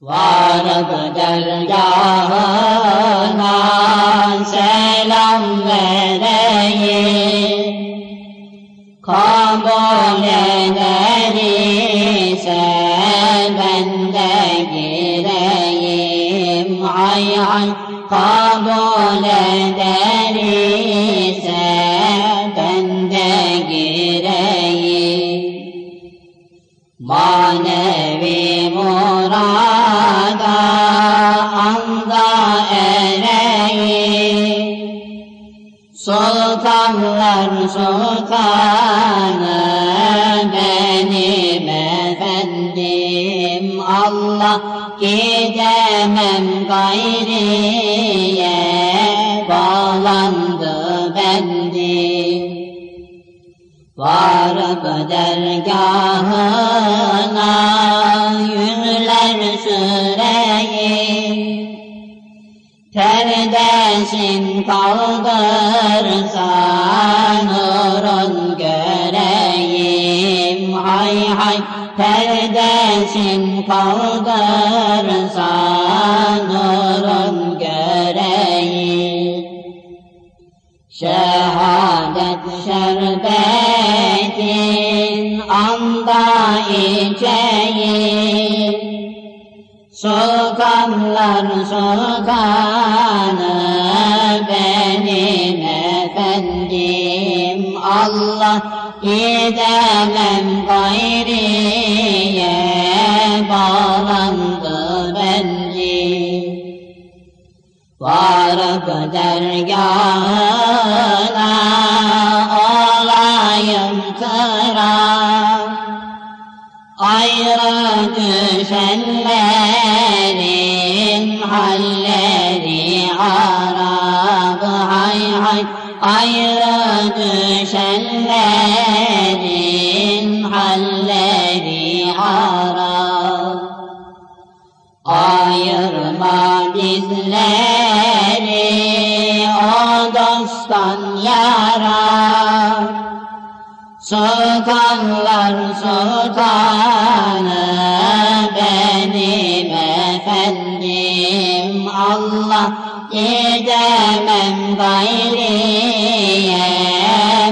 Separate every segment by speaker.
Speaker 1: Varıp dergahına selam vereyim Kabul eder ise ben de gireyim Hay hay kabul eder ise ben de gireyim Manevi murada Sultanlar sultanı benim efendim. Allah gidemem gayriye bağlandı bendim Varıp dergahına yüzler Perdesin kaldırsa nurun göreyim Hay hay perdesin kaldırsa nurun göreyim Şehadet şerbetin anda içeyim Sultanlar sultanı benim efendim. Allah gidemem gayriye bağlandı bendim Varıp dergahına olayım kıram Ayrı düşenlerin halleri harap Hay hay ayrı düşenlerin halleri harap Ayırma bizleri o dosttan yara. Sultanlar sultanı Gidemem gayriye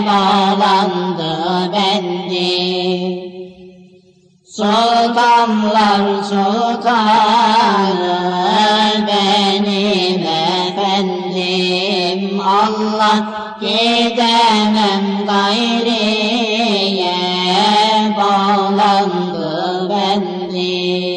Speaker 1: bağlandı bendim Sultanlar sultanı benim efendim. Allah gidemem gayriye bağlandı bendim